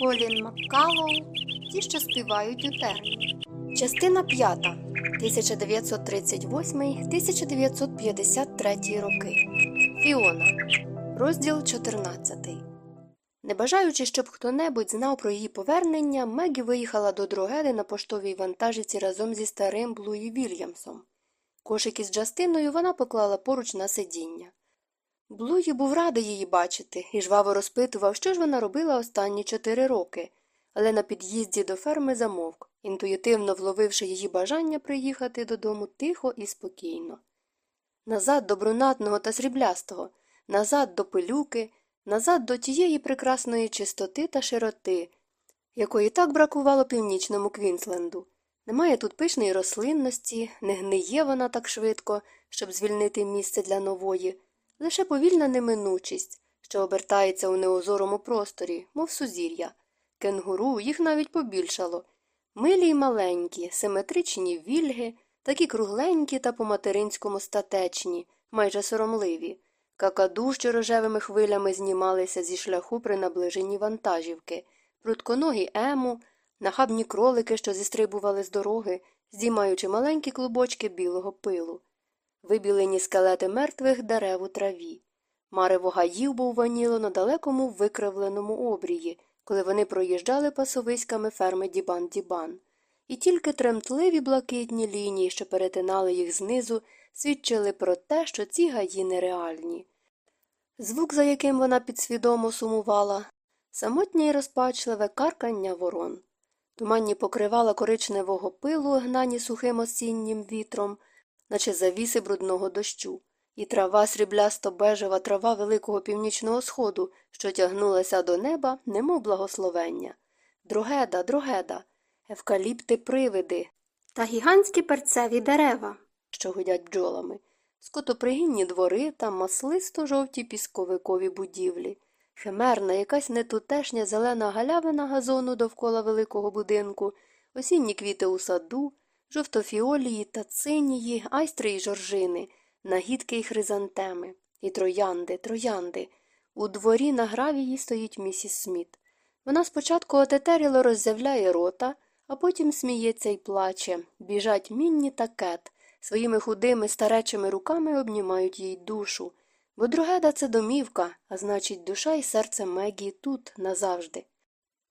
Колін Маккалоу Ті, що співають у терні. Частина 5. 1938-1953 роки. Фіона. Розділ 14. Не бажаючи, щоб хто-небудь знав про її повернення, Мегі виїхала до Дрогеди на поштовій вантажівці разом зі старим Блуї Вільямсом. Кошик із Джастиною вона поклала поруч на сидіння. Блуї був радий її бачити і жваво розпитував, що ж вона робила останні чотири роки, але на під'їзді до ферми замовк, інтуїтивно вловивши її бажання приїхати додому тихо і спокійно. Назад до брунатного та сріблястого, назад до пилюки, назад до тієї прекрасної чистоти та широти, якої так бракувало північному Квінсленду. Немає тут пишної рослинності, не гниє вона так швидко, щоб звільнити місце для нової, лише повільна неминучість, що обертається у неозорому просторі, мов сузір'я. Кенгуру їх навіть побільшало. Милі й маленькі, симетричні вільги, такі кругленькі та по материнському статечні, майже соромливі. Какаду, що рожевими хвилями знімалися зі шляху при наближенні вантажівки, прутконогі ему, нахабні кролики, що зістрибували з дороги, здіймаючи маленькі клубочки білого пилу, вибілені скелети мертвих дерев у траві. Марево гаїв був ваніло на далекому викривленому обрії, коли вони проїжджали пасовиськами ферми Дібан-Дібан. І тільки тремтливі блакитні лінії, що перетинали їх знизу, свідчили про те, що ці гаї нереальні. Звук, за яким вона підсвідомо сумувала, самотнє й розпачливе каркання ворон. Туманні покривала коричневого пилу, гнані сухим осіннім вітром, наче завіси брудного дощу, і трава сріблясто бежева трава великого північного сходу, що тягнулася до неба, немов благословення. Другеда, другеда, евкаліпти привиди та гігантські перцеві дерева, що гудять бджолами, скотопригінні двори та маслисто жовті пісковикові будівлі. Химерна, якась нетутешня зелена галявина газону довкола великого будинку, осінні квіти у саду, жовтофіолії та цинії, айстри й жоржини, нагідки й хризантеми, і троянди, троянди. У дворі на гравії стоїть місіс Сміт. Вона спочатку отетеріло роззявляє рота, а потім сміється й плаче. Біжать Мінні та кет, своїми худими старечими руками обнімають їй душу. Бо другеда це домівка, а значить, душа і серце Мегі тут назавжди.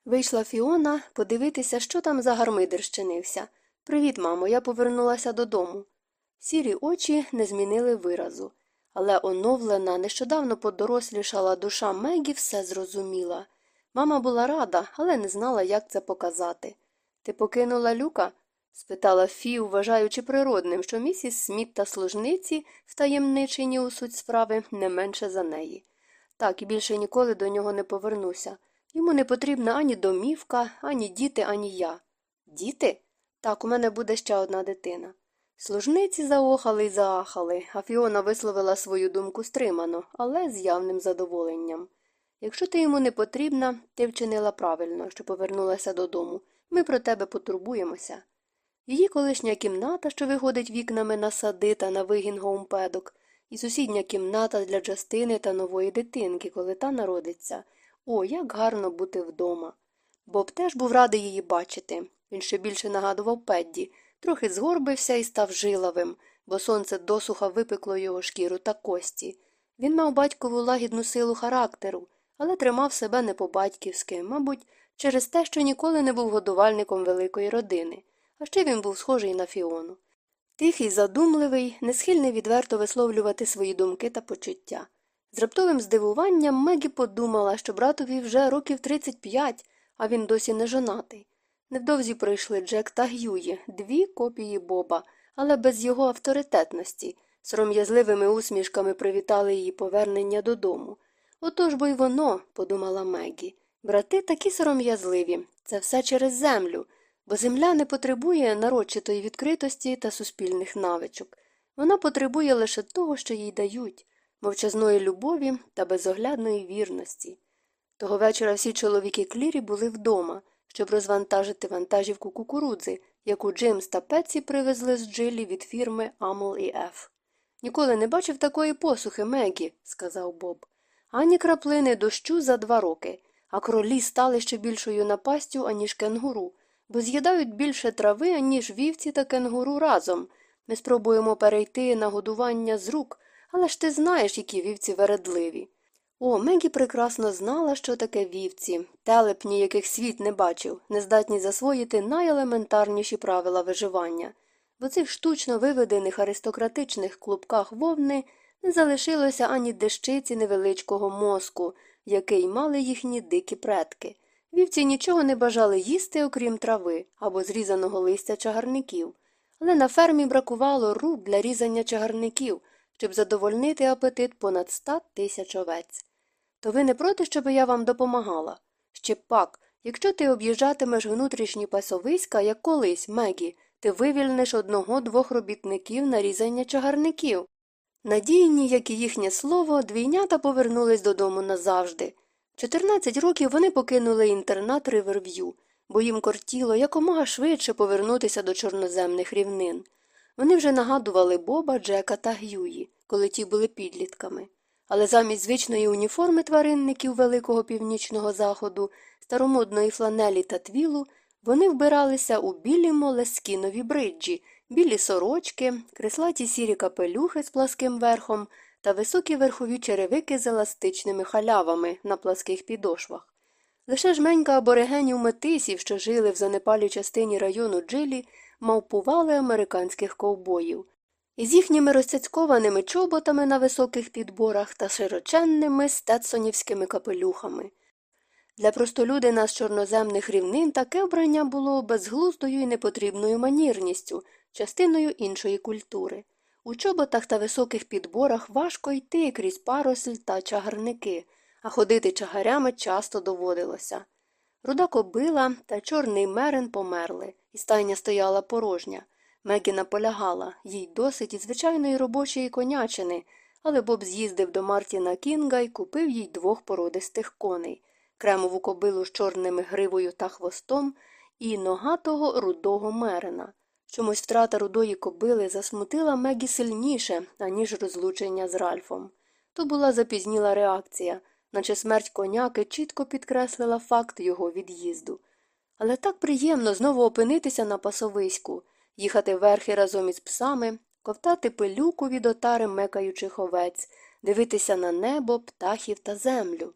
Вийшла Фіона подивитися, що там за гармидер щинився. Привіт, мамо, я повернулася додому. Сірі очі не змінили виразу, але оновлена, нещодавно подорослішала душа Мегі все зрозуміла. Мама була рада, але не знала, як це показати. Ти покинула люка? спитала Фі, вважаючи природним, що місіс Сміт та служниці, втаємничені у суть справи, не менше за неї. Так і більше ніколи до нього не повернуся. Йому не потрібна ані домівка, ані діти, ані я. Діти? Так, у мене буде ще одна дитина. Служниці заохали й заахали, а Фіона висловила свою думку стримано, але з явним задоволенням. Якщо ти йому не потрібна, ти вчинила правильно, що повернулася додому. Ми про тебе потурбуємося. Її колишня кімната, що виходить вікнами на сади та на вигін гоумпедок, і сусідня кімната для Джастини та нової дитинки, коли та народиться. О, як гарно бути вдома. Боб теж був радий її бачити. Він ще більше нагадував Педді, трохи згорбився і став жилавим, бо сонце досуха випекло його шкіру та кості. Він мав батькову лагідну силу характеру, але тримав себе не по батьківськи, мабуть, через те, що ніколи не був годувальником великої родини, а ще він був схожий на Фіону. Тихий, задумливий, не схильний відверто висловлювати свої думки та почуття. З раптовим здивуванням Мегі подумала, що братові вже років 35, а він досі не жонатий. Невдовзі прийшли Джек та Г'юї, дві копії Боба, але без його авторитетності, сором'язливими усмішками привітали її повернення додому. Отож бо й воно, подумала Мегі. Брати такі сором'язливі, це все через землю, бо земля не потребує нарочитої відкритості та суспільних навичок. Вона потребує лише того, що їй дають, мовчазної любові та безоглядної вірності. Того вечора всі чоловіки клірі були вдома, щоб розвантажити вантажівку кукурудзи, яку Джимс та Петсі привезли з джилі від фірми Амол і Еф. Ніколи не бачив такої посухи, Мегі, сказав Боб. Ані краплини дощу за два роки, а кролі стали ще більшою напастю, аніж кенгуру, бо з'їдають більше трави, аніж вівці та кенгуру разом. Ми спробуємо перейти на годування з рук, але ж ти знаєш, які вівці вередливі. О, Мегі прекрасно знала, що таке вівці, телепні, яких світ не бачив, не здатні засвоїти найелементарніші правила виживання. В оцих штучно виведених аристократичних клубках вовни не залишилося ані дещиці невеличкого мозку, який мали їхні дикі предки. Вівці нічого не бажали їсти, окрім трави або зрізаного листя чагарників, але на фермі бракувало рук для різання чагарників, щоб задовольнити апетит понад ста тисяч овець. То ви не проти, щоб я вам допомагала? Ще пак, якщо ти об'їжджатимеш внутрішні пасовиська, як колись, Мегі, ти вивільниш одного двох робітників на різання чагарників. Надійні, як і їхнє слово, двійнята повернулись додому назавжди. Чотирнадцять років вони покинули інтернат Риверв'ю, бо їм кортіло якомога швидше повернутися до чорноземних рівнин. Вони вже нагадували Боба, Джека та Гюї, коли ті були підлітками. Але замість звичної уніформи тваринників Великого Північного Заходу, старомодної фланелі та твілу, вони вбиралися у білі молескінові бриджі, білі сорочки, креслаті сірі капелюхи з пласким верхом та високі верхові черевики з еластичними халявами на пласких підошвах. Лише жменька аборигенів метисів, що жили в занепалій частині району Джилі, мавпували американських ковбоїв. Із їхніми розцяцькованими чоботами на високих підборах та широченними стетсонівськими капелюхами. Для простолюдина з чорноземних рівнин таке вбрання було безглуздою і непотрібною манірністю, частиною іншої культури. У чоботах та високих підборах важко йти крізь паросль та чагарники, а ходити чагарями часто доводилося. Руда кобила та чорний мерен померли, і стайня стояла порожня. Мегі наполягала, їй досить і звичайної робочої конячини, але Боб з'їздив до Мартіна Кінга і купив їй двох породистих коней кремову кобилу з чорними гривою та хвостом і ногатого рудого мерена. Чомусь втрата рудої кобили засмутила Мегі сильніше, аніж розлучення з Ральфом. То була запізніла реакція, наче смерть коняки чітко підкреслила факт його від'їзду. Але так приємно знову опинитися на пасовиську, їхати верхи разом із псами, ковтати пилюку від отари мекаючих овець, дивитися на небо, птахів та землю.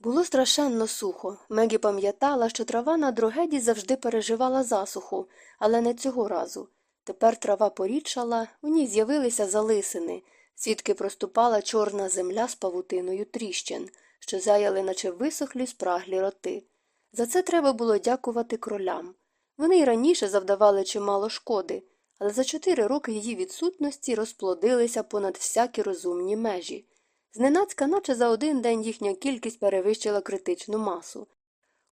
Було страшенно сухо. Мегі пам'ятала, що трава на дрогеді завжди переживала засуху, але не цього разу. Тепер трава порідшала, у ній з'явилися залисини, звідки проступала чорна земля з павутиною тріщин, що заяли, наче висохлі спраглі роти. За це треба було дякувати кролям. Вони й раніше завдавали чимало шкоди, але за чотири роки її відсутності розплодилися понад всякі розумні межі. Зненацька, наче за один день їхня кількість перевищила критичну масу.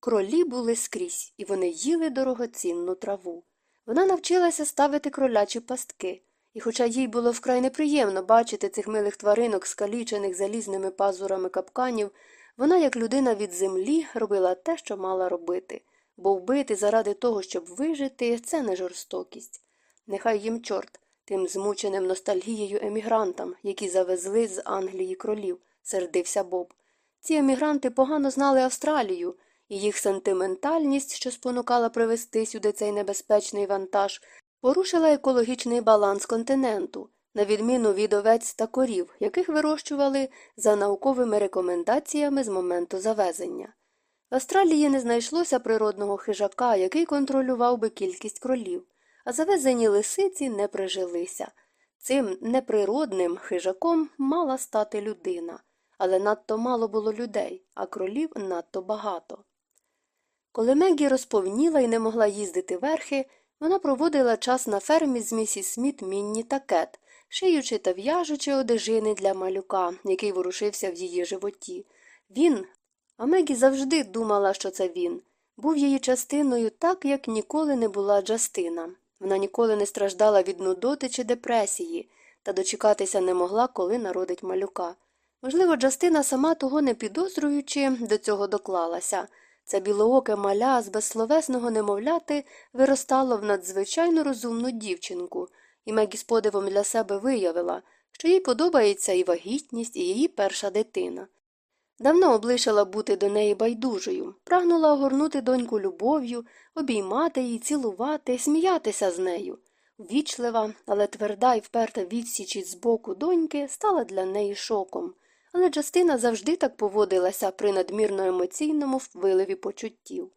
Кролі були скрізь, і вони їли дорогоцінну траву. Вона навчилася ставити кролячі пастки, і, хоча їй було вкрай неприємно бачити цих милих тваринок, скалічених залізними пазурами капканів, вона, як людина від землі, робила те, що мала робити, бо вбити заради того, щоб вижити, це не жорстокість. Нехай їм чорт тим змученим ностальгією емігрантам, які завезли з Англії кролів, сердився Боб. Ці емігранти погано знали Австралію, і їх сентиментальність, що спонукала привезти сюди цей небезпечний вантаж, порушила екологічний баланс континенту, на відміну від овець та корів, яких вирощували за науковими рекомендаціями з моменту завезення. В Австралії не знайшлося природного хижака, який контролював би кількість кролів а завезені лисиці не прижилися. Цим неприродним хижаком мала стати людина, але надто мало було людей, а кролів надто багато. Коли Мегі розповніла і не могла їздити верхи, вона проводила час на фермі з місіс Сміт Мінні та Кет, шиючи та в'яжучи одежини для малюка, який ворушився в її животі. Він, а Мегі завжди думала, що це він, був її частиною так, як ніколи не була Джастина. Вона ніколи не страждала від нудоти чи депресії та дочекатися не могла, коли народить малюка. Можливо, Джастина, сама того не підозрюючи, до цього доклалася. Це білооке маля з безсловесного немовляти виростало в надзвичайно розумну дівчинку, і Мегі з подивом для себе виявила, що їй подобається і вагітність, і її перша дитина. Давно облишила бути до неї байдужою, прагнула огорнути доньку любов'ю, обіймати її, цілувати, сміятися з нею. Вічлива, але тверда і вперта відсіч із боку доньки стала для неї шоком. Але Джастина завжди так поводилася при надмірно емоційному виливі почуттів.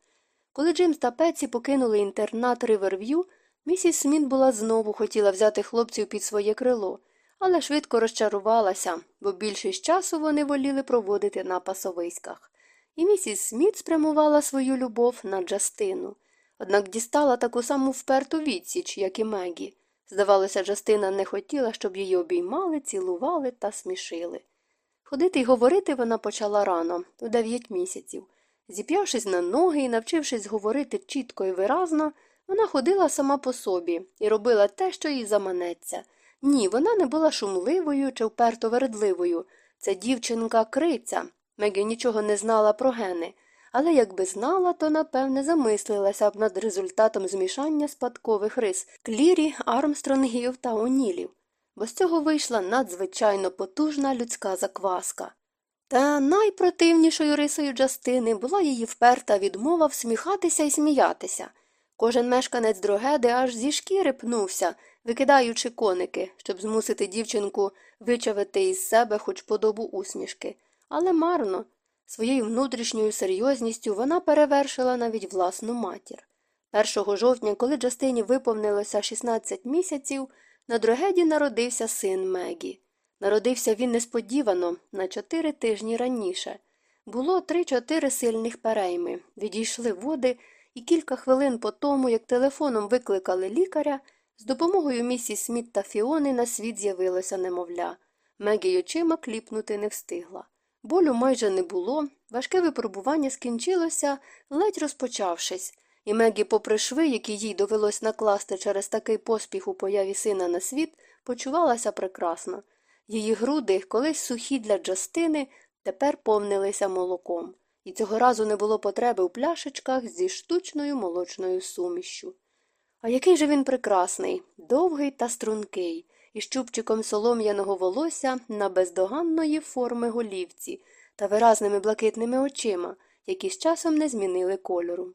Коли Джимс та Пеці покинули інтернат Риверв'ю, місіс Сміт була знову хотіла взяти хлопців під своє крило, але швидко розчарувалася, бо більшість часу вони воліли проводити на пасовиськах. І місіс Сміт спрямувала свою любов на Джастину. Однак дістала таку саму вперту відсіч, як і Мегі. Здавалося, Джастина не хотіла, щоб її обіймали, цілували та смішили. Ходити й говорити вона почала рано, у дев'ять місяців. Зіп'явшись на ноги і навчившись говорити чітко і виразно, вона ходила сама по собі і робила те, що їй заманеться. Ні, вона не була шумливою чи вперто вередливою. Це дівчинка криця. Мегі нічого не знала про гени, але якби знала, то напевне замислилася б над результатом змішання спадкових рис клірі, армстронгів та онілів, бо з цього вийшла надзвичайно потужна людська закваска. Та найпротивнішою рисою Джастини була її вперта відмова всміхатися і сміятися. Кожен мешканець дрогеди аж зі шкіри пнувся, викидаючи коники, щоб змусити дівчинку вичавити із себе хоч подобу усмішки. Але марно. Своєю внутрішньою серйозністю вона перевершила навіть власну матір. 1 жовтня, коли Джастині виповнилося 16 місяців, на дрогеді народився син Мегі. Народився він несподівано, на чотири тижні раніше. Було три-чотири сильних перейми, відійшли води, і кілька хвилин по тому, як телефоном викликали лікаря, з допомогою місіс Сміт та Фіони на світ з'явилося немовля. Мегі очима кліпнути не встигла. Болю майже не було, важке випробування скінчилося, ледь розпочавшись, і Мегі, попри шви, які їй довелось накласти через такий поспіх у появі сина на світ, почувалася прекрасно. Її груди, колись сухі для Джастини, тепер повнилися молоком, і цього разу не було потреби у пляшечках зі штучною молочною сумішшю. А який же він прекрасний, довгий та стрункий, із чубчиком солом'яного волосся на бездоганної форми голівці та виразними блакитними очима, які з часом не змінили кольору.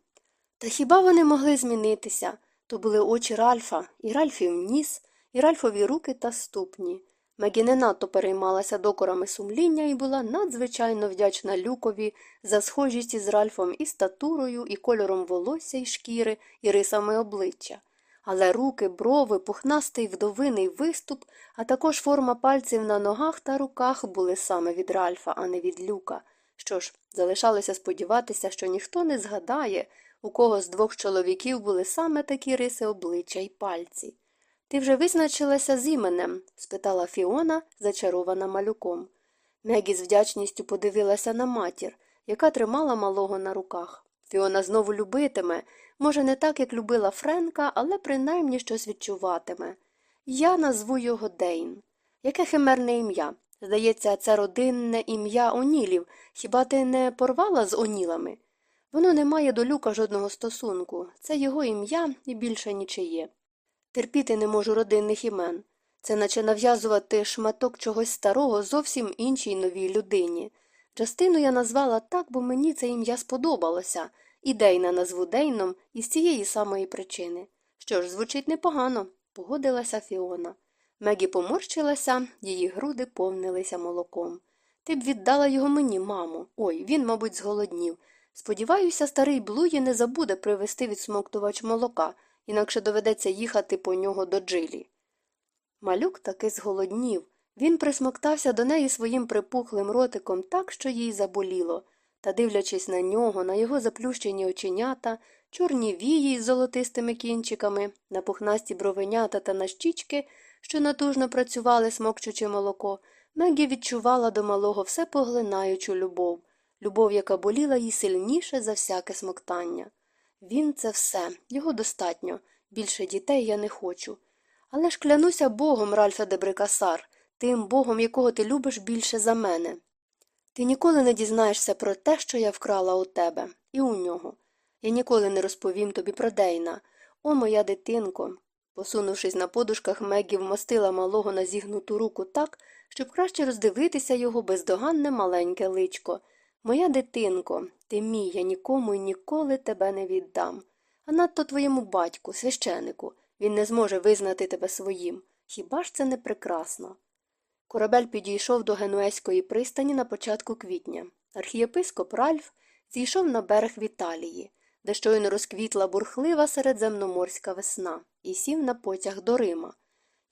Та хіба вони могли змінитися? То були очі Ральфа, і Ральфів ніс, і Ральфові руки та ступні. Мегі не надто переймалася докорами сумління і була надзвичайно вдячна люкові за схожість із Ральфом і статурою, і кольором волосся і шкіри, і рисами обличчя. Але руки, брови, пухнастий вдовиний виступ, а також форма пальців на ногах та руках були саме від Ральфа, а не від люка. Що ж, залишалося сподіватися, що ніхто не згадає, у кого з двох чоловіків були саме такі риси обличчя й пальці. Ти вже визначилася з іменем? спитала Фіона, зачарована малюком. Мегі з вдячністю подивилася на матір, яка тримала малого на руках. Фіона знову любитиме, може, не так, як любила Френка, але принаймні щось відчуватиме. Я назву його Дейн. Яке химерне ім'я? Здається, це родинне ім'я Онілів. Хіба ти не порвала з Онілами? Воно не має до люка жодного стосунку. Це його ім'я і більше нічиє. Терпіти не можу родинних імен. Це наче нав'язувати шматок чогось старого зовсім іншій новій людині. Частину я назвала так, бо мені це ім'я сподобалося, і Дейна назву Дейном із цієї самої причини. Що ж, звучить непогано, погодилася Фіона. Мегі поморщилася, її груди повнилися молоком. Ти б віддала його мені, мамо. Ой, він, мабуть, зголоднів. Сподіваюся, старий Блуї не забуде привезти відсмоктувач молока інакше доведеться їхати по нього до джилі. Малюк таки зголоднів. Він присмоктався до неї своїм припухлим ротиком так, що їй заболіло, та, дивлячись на нього, на його заплющені оченята, чорні вії з золотистими кінчиками, на пухнасті бровенята та на щічки, що натужно працювали, смокчучи молоко, Мегі відчувала до малого все поглинаючу любов, любов, яка боліла їй сильніше за всяке смоктання. Він це все, його достатньо. Більше дітей я не хочу. Але ж клянуся богом, Ральфа де Брикасар, тим богом, якого ти любиш більше за мене. Ти ніколи не дізнаєшся про те, що я вкрала у тебе, і у нього. Я ніколи не розповім тобі про Дейна. О, моя дитинко. Посунувшись на подушках, Мегі вмостила малого на зігнуту руку так, щоб краще роздивитися його бездоганне маленьке личко. Моя дитинко, ти мій, я нікому і ніколи тебе не віддам. А надто твоєму батьку, священику, він не зможе визнати тебе своїм. Хіба ж це не прекрасно? Корабель підійшов до Генуезької пристані на початку квітня. Архієпископ Ральф зійшов на берег Віталії, де щойно розквітла бурхлива середземноморська весна, і сів на потяг до Рима.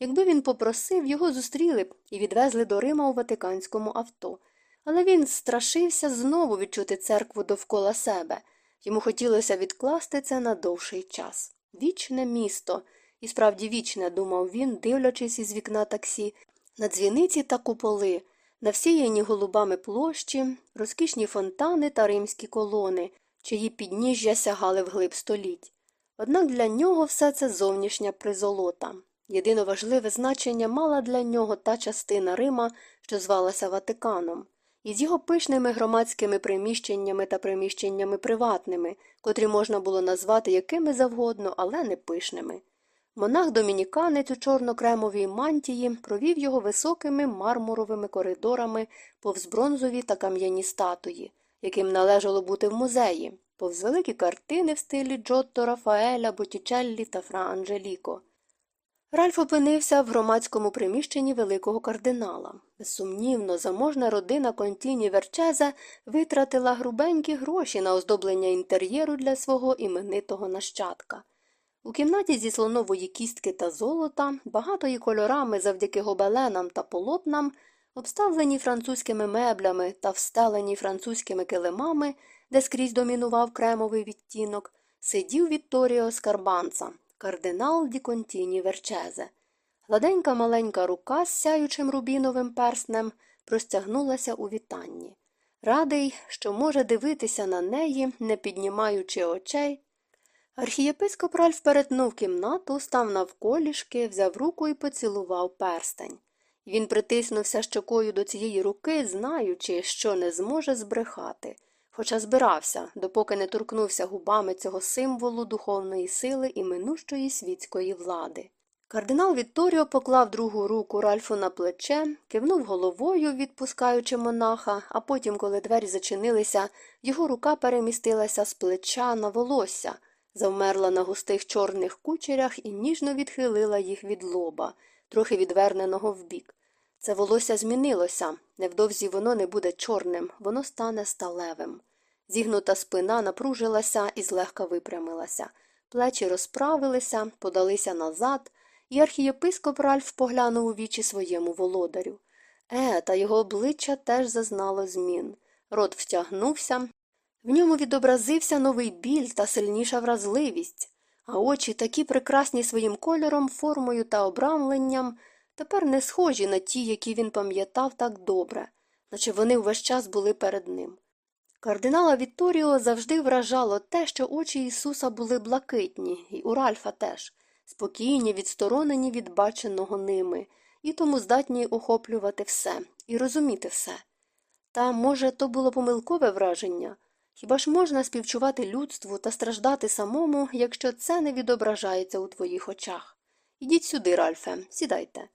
Якби він попросив, його зустріли б і відвезли до Рима у ватиканському авто. Але він страшився знову відчути церкву довкола себе. Йому хотілося відкласти це на довший час. Вічне місто, і справді вічне, думав він, дивлячись із вікна таксі, на дзвіниці та куполи, на всіяні голубами площі, розкішні фонтани та римські колони, чиї підніжжя сягали вглиб століть. Однак для нього все це зовнішня призолота. Єдино важливе значення мала для нього та частина Рима, що звалася Ватиканом, із його пишними громадськими приміщеннями та приміщеннями приватними, котрі можна було назвати якими завгодно, але не пишними. Монах домініканець у чорно-кремовій мантії провів його високими мармуровими коридорами повз бронзові та кам'яні статуї, яким належало бути в музеї, повз великі картини в стилі Джотто Рафаеля, Боттічеллі та Фра Анджеліко. Ральф опинився в громадському приміщенні великого кардинала. Безсумнівно, заможна родина Контіні Верчезе витратила грубенькі гроші на оздоблення інтер'єру для свого іменитого нащадка. У кімнаті зі слонової кістки та золота, багатої кольорами завдяки гобеленам та полотнам, обставлені французькими меблями та встелені французькими килимами, де скрізь домінував кремовий відтінок, сидів Вітторіо Скарбанца, кардинал Ді Контіні Верчезе. Гладенька маленька рука з сяючим рубіновим перснем простягнулася у вітанні. Радий, що може дивитися на неї, не піднімаючи очей. Архієпископ Ральф перетнув кімнату, став навколішки, взяв руку і поцілував перстень. Він притиснувся щокою до цієї руки, знаючи, що не зможе збрехати, хоча збирався, допоки не торкнувся губами цього символу духовної сили і минущої світської влади. Кардинал Вітторіо поклав другу руку Ральфу на плече, кивнув головою, відпускаючи монаха, а потім, коли двері зачинилися, його рука перемістилася з плеча на волосся завмерла на густих чорних кучерях і ніжно відхилила їх від лоба, трохи відверненого вбік. Це волосся змінилося, невдовзі воно не буде чорним, воно стане сталевим. Зігнута спина напружилася і злегка випрямилася, плечі розправилися, подалися назад, і архієпископ Ральф поглянув у вічі своєму володарю. Е, та його обличчя теж зазнало змін. Рот втягнувся, в ньому відобразився новий біль та сильніша вразливість, а очі, такі прекрасні своїм кольором, формою та обрамленням, тепер не схожі на ті, які він пам'ятав так добре, наче вони увесь час були перед ним. Кардинала Вітторіо завжди вражало те, що очі Ісуса були блакитні, і у Ральфа теж, спокійні, відсторонені від баченого ними, і тому здатні охоплювати все і розуміти все. Та, може, то було помилкове враження. Хіба ж можна співчувати людству та страждати самому, якщо це не відображається у твоїх очах? Ідіть сюди, Ральфе, сідайте.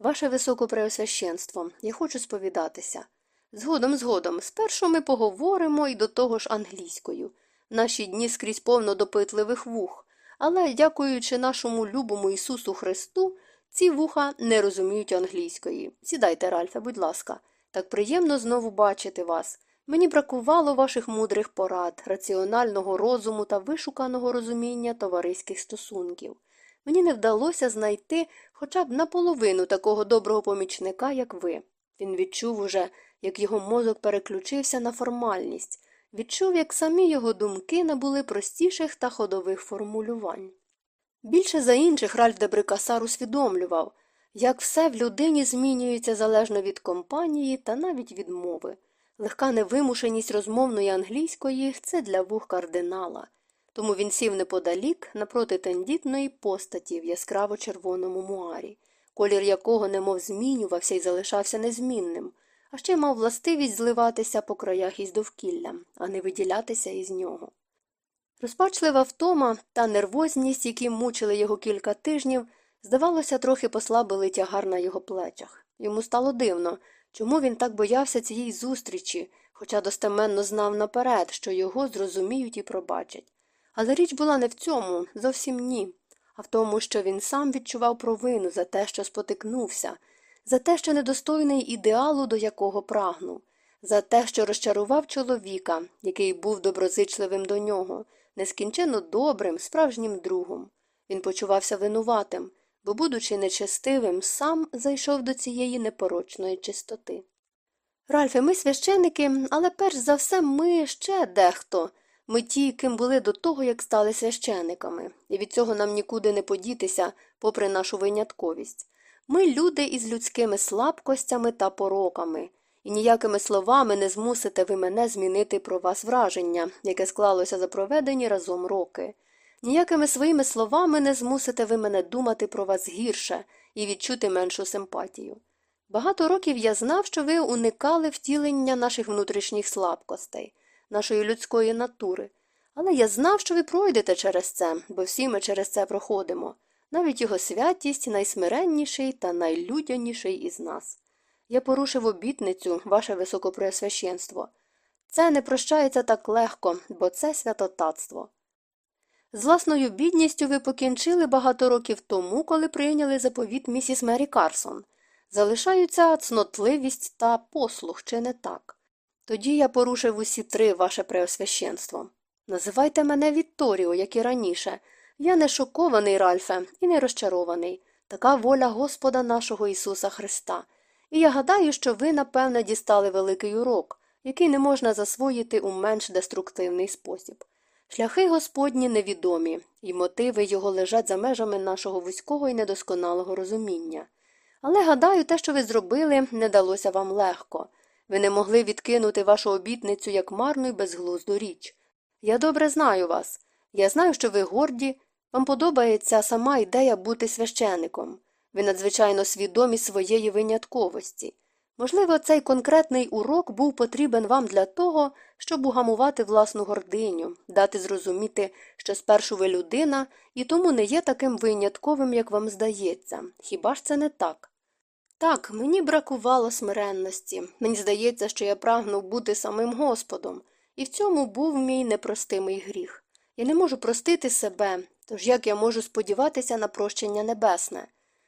Ваше високопреосвященство, я хочу сповідатися. Згодом, згодом, спершу ми поговоримо і до того ж англійською. Наші дні скрізь повно допитливих вух, але, дякуючи нашому любому Ісусу Христу, ці вуха не розуміють англійської. Сідайте, Ральфе, будь ласка, так приємно знову бачити вас. Мені бракувало ваших мудрих порад, раціонального розуму та вишуканого розуміння товариських стосунків. Мені не вдалося знайти хоча б наполовину такого доброго помічника, як ви. Він відчув уже, як його мозок переключився на формальність, відчув, як самі його думки набули простіших та ходових формулювань. Більше за інших Ральф де Брикасар усвідомлював, як все в людині змінюється залежно від компанії та навіть від мови. Легка невимушеність розмовної англійської це для вух кардинала, тому він сів неподалік напроти тендітної постаті в яскраво червоному муарі, колір якого немов змінювався і залишався незмінним, а ще мав властивість зливатися по краях із довкіллям, а не виділятися із нього. Розпачлива втома та нервозність, які мучили його кілька тижнів, здавалося, трохи послабили тягар на його плечах. Йому стало дивно. Чому він так боявся цієї зустрічі, хоча достеменно знав наперед, що його зрозуміють і пробачать. Але річ була не в цьому, зовсім ні, а в тому, що він сам відчував провину за те, що спотикнувся, за те, що недостойний ідеалу, до якого прагнув, за те, що розчарував чоловіка, який був доброзичливим до нього, нескінченно добрим, справжнім другом. Він почувався винуватим, бо, будучи нечестивим, сам зайшов до цієї непорочної чистоти. Ральфе, ми священики, але перш за все ми ще дехто. Ми ті, ким були до того, як стали священиками, і від цього нам нікуди не подітися, попри нашу винятковість. Ми люди із людськими слабкостями та пороками, і ніякими словами не змусите ви мене змінити про вас враження, яке склалося за проведені разом роки. Ніякими своїми словами не змусите ви мене думати про вас гірше і відчути меншу симпатію. Багато років я знав, що ви уникали втілення наших внутрішніх слабкостей, нашої людської натури, але я знав, що ви пройдете через це, бо всі ми через це проходимо, навіть його святість найсмиренніший та найлюдяніший із нас. Я порушив обітницю, ваше високопреосвященство. Це не прощається так легко, бо це святотатство. З власною бідністю ви покінчили багато років тому, коли прийняли заповіт місіс Мері Карсон. Залишаються цнотливість та послух, чи не так? Тоді я порушив усі три ваше преосвященство. Називайте мене Вітторіо, як і раніше. Я не шокований, Ральфе, і не розчарований. Така воля Господа нашого Ісуса Христа. І я гадаю, що ви, напевне, дістали великий урок, який не можна засвоїти у менш деструктивний спосіб. Шляхи Господні невідомі, і мотиви його лежать за межами нашого вузького і недосконалого розуміння. Але, гадаю, те, що ви зробили, не далося вам легко. Ви не могли відкинути вашу обітницю як марну і безглузду річ. Я добре знаю вас. Я знаю, що ви горді, вам подобається сама ідея бути священиком. Ви надзвичайно свідомі своєї винятковості. Можливо, цей конкретний урок був потрібен вам для того, щоб угамувати власну гординю, дати зрозуміти, що спершу ви людина і тому не є таким винятковим, як вам здається. Хіба ж це не так? Так, мені бракувало смиренності. Мені здається, що я прагнув бути самим Господом, і в цьому був мій непростимий гріх. Я не можу простити себе, тож як я можу сподіватися на прощення небесне?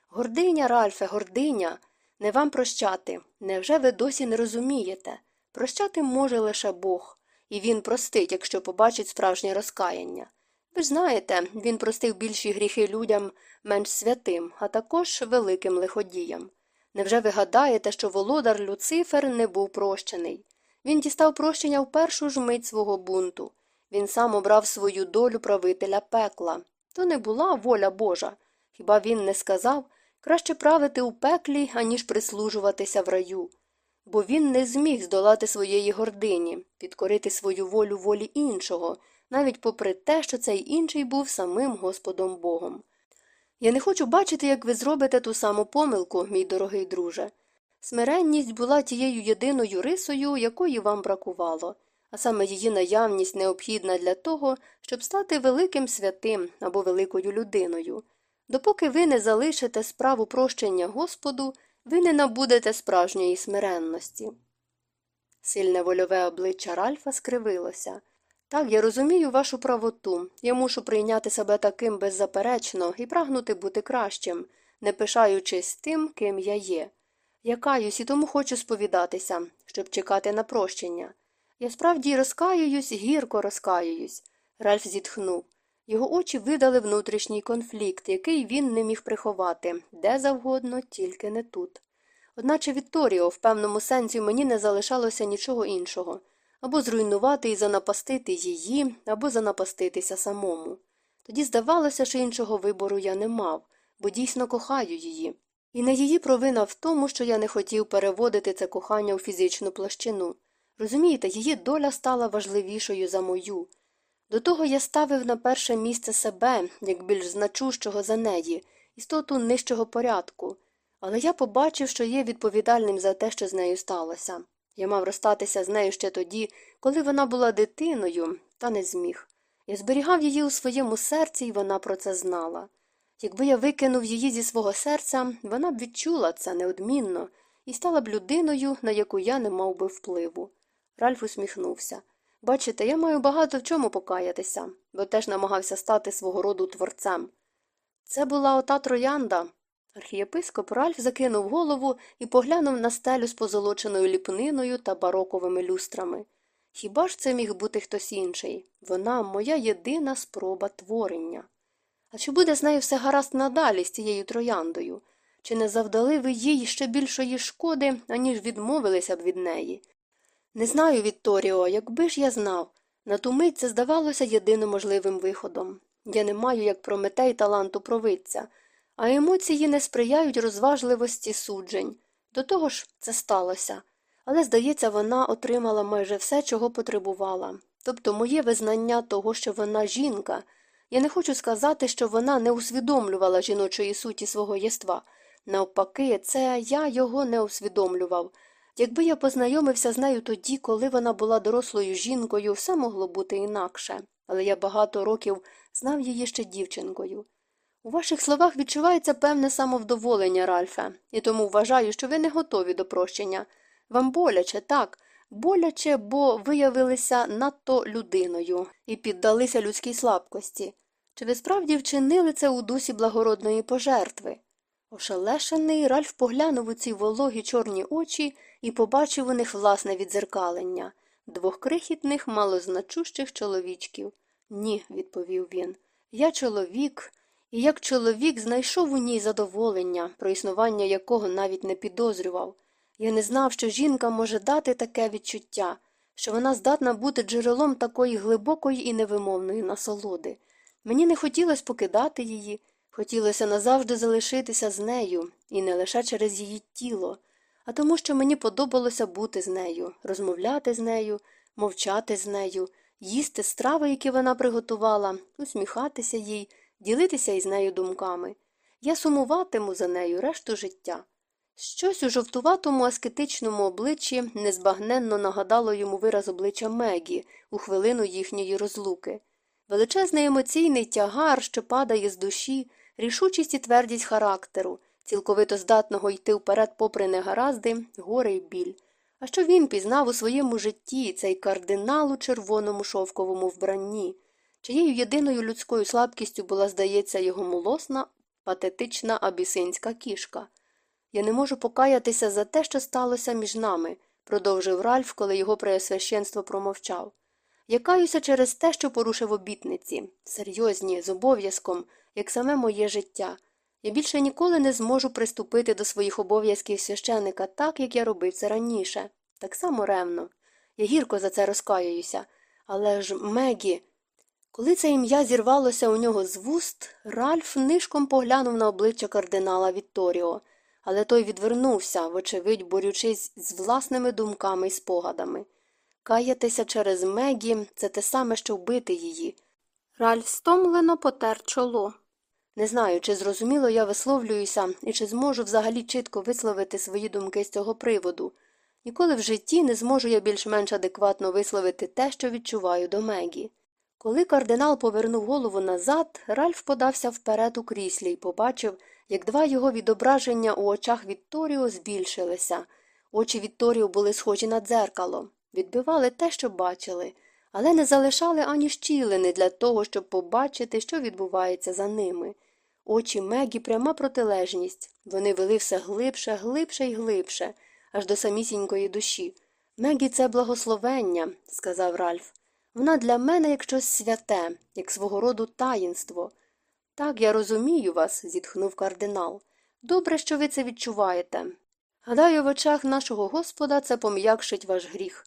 Гординя, Ральфе, гординя, не вам прощати. Невже ви досі не розумієте? Прощати може лише Бог, і він простить, якщо побачить справжнє розкаяння. Ви ж знаєте, він простив більші гріхи людям менш святим, а також великим лиходіям. Невже ви гадаєте, що володар Люцифер не був прощений? Він дістав прощення в першу ж мить свого бунту. Він сам обрав свою долю правителя пекла. То не була воля Божа. Хіба він не сказав краще правити у пеклі, аніж прислужуватися в раю? Бо він не зміг здолати своєї гордині, підкорити свою волю волі іншого, навіть попри те, що цей інший був самим Господом Богом. Я не хочу бачити, як ви зробите ту саму помилку, мій дорогий друже. Смиренність була тією єдиною рисою, якої вам бракувало, а саме її наявність необхідна для того, щоб стати великим святим або великою людиною. Допоки ви не залишите справу прощення Господу, ви не набудете справжньої смиренності. Сильне вольове обличчя Ральфа скривилося. Так, я розумію вашу правоту. Я мушу прийняти себе таким беззаперечно і прагнути бути кращим, не пишаючись тим, ким я є. Я каюсь і тому хочу сповідатися, щоб чекати на прощення. Я справді розкаююсь, гірко розкаююсь. Ральф зітхнув. Його очі видали внутрішній конфлікт, який він не міг приховати, де завгодно, тільки не тут. Одначе Вікторіо, в певному сенсі мені не залишалося нічого іншого або зруйнувати і занапастити її, або занапаститися самому. Тоді здавалося, що іншого вибору я не мав, бо дійсно кохаю її. І не її провина в тому, що я не хотів переводити це кохання у фізичну площину. Розумієте, її доля стала важливішою за мою. До того я ставив на перше місце себе, як більш значущого за неї, істоту нижчого порядку, але я побачив, що є відповідальним за те, що з нею сталося. Я мав розстатися з нею ще тоді, коли вона була дитиною, та не зміг. Я зберігав її у своєму серці, і вона про це знала. Якби я викинув її зі свого серця, вона б відчула це неодмінно і стала б людиною, на яку я не мав би впливу. Ральф усміхнувся. Бачите, я маю багато в чому покаятися, бо теж намагався стати свого роду творцем. Це була ота троянда. Архієпископ Ральф закинув голову і поглянув на стелю з позолоченою ліпниною та бароковими люстрами. Хіба ж це міг бути хтось інший? Вона моя єдина спроба творення. А чи буде з нею все гаразд надалі з цією трояндою? Чи не завдали ви їй ще більшої шкоди, аніж відмовилися б від неї? Не знаю, Вікторіо, якби ж я знав. На ту мить це здавалося єдиним можливим виходом. Я не маю, як Прометей, таланту провидця, а емоції не сприяють розважливості суджень. До того ж, це сталося. Але, здається, вона отримала майже все, чого потребувала. Тобто моє визнання того, що вона жінка. Я не хочу сказати, що вона не усвідомлювала жіночої суті свого єства. Навпаки, це я його не усвідомлював. Якби я познайомився з нею тоді, коли вона була дорослою жінкою, все могло бути інакше, але я багато років знав її ще дівчинкою. У ваших словах відчувається певне самовдоволення, Ральфе, і тому вважаю, що ви не готові до прощення. Вам боляче, так, боляче, бо виявилися надто людиною і піддалися людській слабкості. Чи ви справді вчинили це у дусі благородної пожертви? Ошелешений Ральф поглянув у ці вологі чорні очі і побачив у них власне відзеркалення двох крихітних, малозначущих чоловічків. Ні, відповів він. Я чоловік, і як чоловік знайшов у ній задоволення, про існування якого навіть не підозрював. Я не знав, що жінка може дати таке відчуття, що вона здатна бути джерелом такої глибокої і невимовної насолоди. Мені не хотілося покидати її, хотілося назавжди залишитися з нею, і не лише через її тіло, а тому, що мені подобалося бути з нею, розмовляти з нею, мовчати з нею, їсти страви, які вона приготувала, усміхатися їй, ділитися із нею думками. Я сумуватиму за нею решту життя. Щось у жовтуватому аскетичному обличчі незбагненно нагадало йому вираз обличчя Мегі у хвилину їхньої розлуки. Величезний емоційний тягар, що падає з душі, рішучість і твердість характеру, цілковито здатного йти вперед попри негаразди, горе й біль. А що він пізнав у своєму житті цей кардинал у червоному шовковому вбранні, чиєю єдиною людською слабкістю була, здається, його молосна, патетична абісинська кішка. Я не можу покаятися за те, що сталося між нами, продовжив Ральф, коли його преосвященство промовчав. Я каюся через те, що порушив обітниці, серйозні, з обов'язком, як саме моє життя. Я більше ніколи не зможу приступити до своїх обов'язків священика так, як я робив це раніше, так само ревно. Я гірко за це розкаююся. Але ж Мегі. Коли це ім'я зірвалося у нього з вуст, Ральф нишком поглянув на обличчя кардинала Вітторіо, але той відвернувся, вочевидь, борючись з власними думками і спогадами. Каятися через Мегі це те саме, що вбити її. Ральф стомлено потер чоло. Не знаю, чи зрозуміло я висловлююся і чи зможу взагалі чітко висловити свої думки з цього приводу. Ніколи в житті не зможу я більш-менш адекватно висловити те, що відчуваю до Мегі. Коли кардинал повернув голову назад, Ральф подався вперед у кріслі і побачив, як два його відображення у очах Вікторіо збільшилися. Очі Вікторіо були схожі на дзеркало, відбивали те, що бачили, але не залишали ані щілини для того, щоб побачити, що відбувається за ними. Очі Мегі пряма протилежність. Вони вели все глибше, глибше і глибше, аж до самісінької душі. Мегі це благословення, сказав Ральф. Вона для мене як щось святе, як свого роду таїнство. Так, я розумію вас, зітхнув кардинал. Добре, що ви це відчуваєте. Гадаю, в очах нашого Господа це пом'якшить ваш гріх.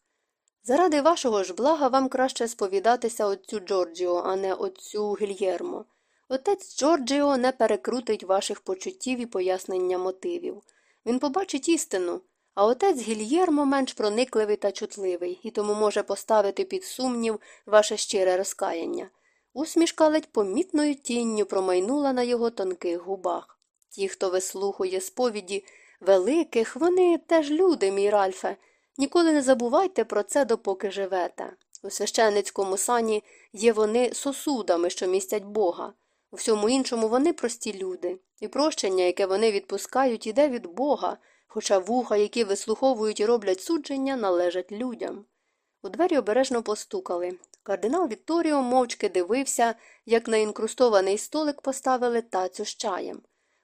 Заради вашого ж блага вам краще сповідатися отцю Джорджіо, а не отцю Гільєрмо. Отець Джорджіо не перекрутить ваших почуттів і пояснення мотивів. Він побачить істину, а отець Гільєрмо менш проникливий та чутливий, і тому може поставити під сумнів ваше щире розкаяння. Усмішка ледь помітною тінню промайнула на його тонких губах. Ті, хто вислухує сповіді великих, вони теж люди, мій Ральфе. Ніколи не забувайте про це, допоки живете. У священницькому сані є вони сосудами, що містять Бога. У всьому іншому вони прості люди, і прощення, яке вони відпускають, іде від Бога, хоча вуха, які вислуховують і роблять судження, належать людям. У двері обережно постукали. Кардинал Вікторіо мовчки дивився, як на інкрустований столик поставили тацю з чаєм.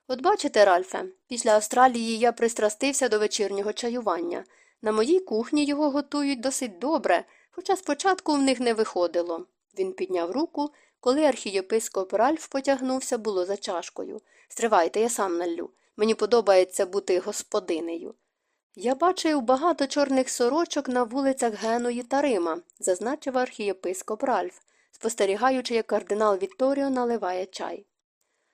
От бачите, Ральфе, після Австралії я пристрастився до вечірнього чаювання. На моїй кухні його готують досить добре, хоча спочатку в них не виходило. Він підняв руку, коли архієпископ Ральф потягнувся, було за чашкою. Стривайте, я сам наллю. Мені подобається бути господинею. Я бачив багато чорних сорочок на вулицях Геної та Рима, зазначив архієпископ Ральф, спостерігаючи, як кардинал Вікторіо наливає чай.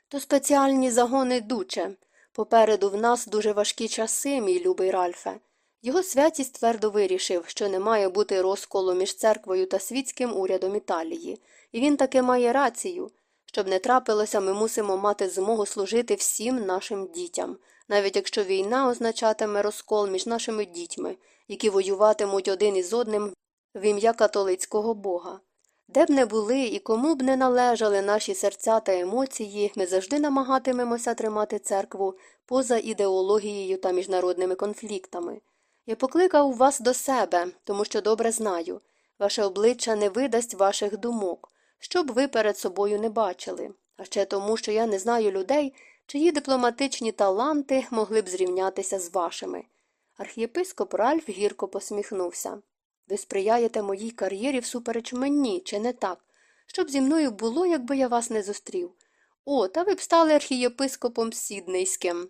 То спеціальні загони дуче. Попереду в нас дуже важкі часи, мій любий Ральфе. Його святість твердо вирішив, що не має бути розколу між церквою та світським урядом Італії, і він таки має рацію. Щоб не трапилося, ми мусимо мати змогу служити всім нашим дітям, навіть якщо війна означатиме розкол між нашими дітьми, які воюватимуть один із одним в ім'я католицького Бога. Де б не були і кому б не належали наші серця та емоції, ми завжди намагатимемося тримати церкву поза ідеологією та міжнародними конфліктами. Я покликав вас до себе, тому що добре знаю. Ваше обличчя не видасть ваших думок, що б ви перед собою не бачили, а ще тому, що я не знаю людей, чиї дипломатичні таланти могли б зрівнятися з вашими. Архієпископ Ральф гірко посміхнувся. Ви сприяєте моїй кар'єрі всупереч мені, чи не так? Щоб зі мною було, якби я вас не зустрів. О, та ви б стали архієпископом Сіднейським.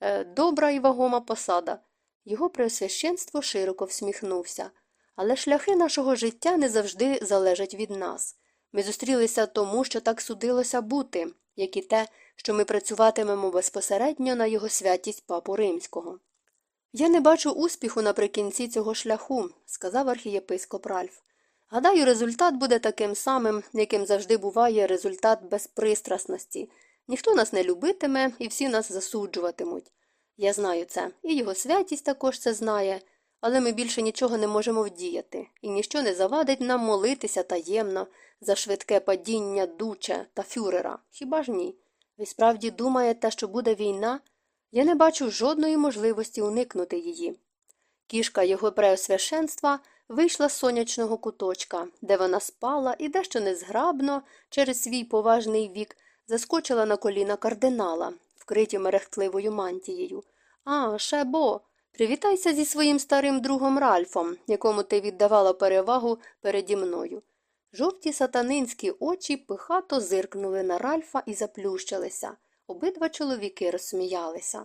Е, добра і вагома посада. Його преосвященство широко всміхнувся. Але шляхи нашого життя не завжди залежать від нас. Ми зустрілися тому, що так судилося бути, як і те, що ми працюватимемо безпосередньо на його святість папу римського. Я не бачу успіху наприкінці цього шляху, сказав архієпископ Ральф. Гадаю, результат буде таким самим, яким завжди буває результат безпристрасності. Ніхто нас не любитиме і всі нас засуджуватимуть. Я знаю це, і його святість також це знає, але ми більше нічого не можемо вдіяти, і ніщо не завадить нам молитися таємно за швидке падіння дуче та фюрера. Хіба ж ні? Ви справді думаєте, що буде війна? Я не бачу жодної можливості уникнути її. Кішка його преосвященства вийшла з сонячного куточка, де вона спала і дещо незграбно, через свій поважний вік, заскочила на коліна кардинала, вкриті мерехтливою мантією. А, шебо, привітайся зі своїм старим другом Ральфом, якому ти віддавала перевагу переді мною. Жовті сатанинські очі пихато зиркнули на Ральфа і заплющилися. Обидва чоловіки розсміялися.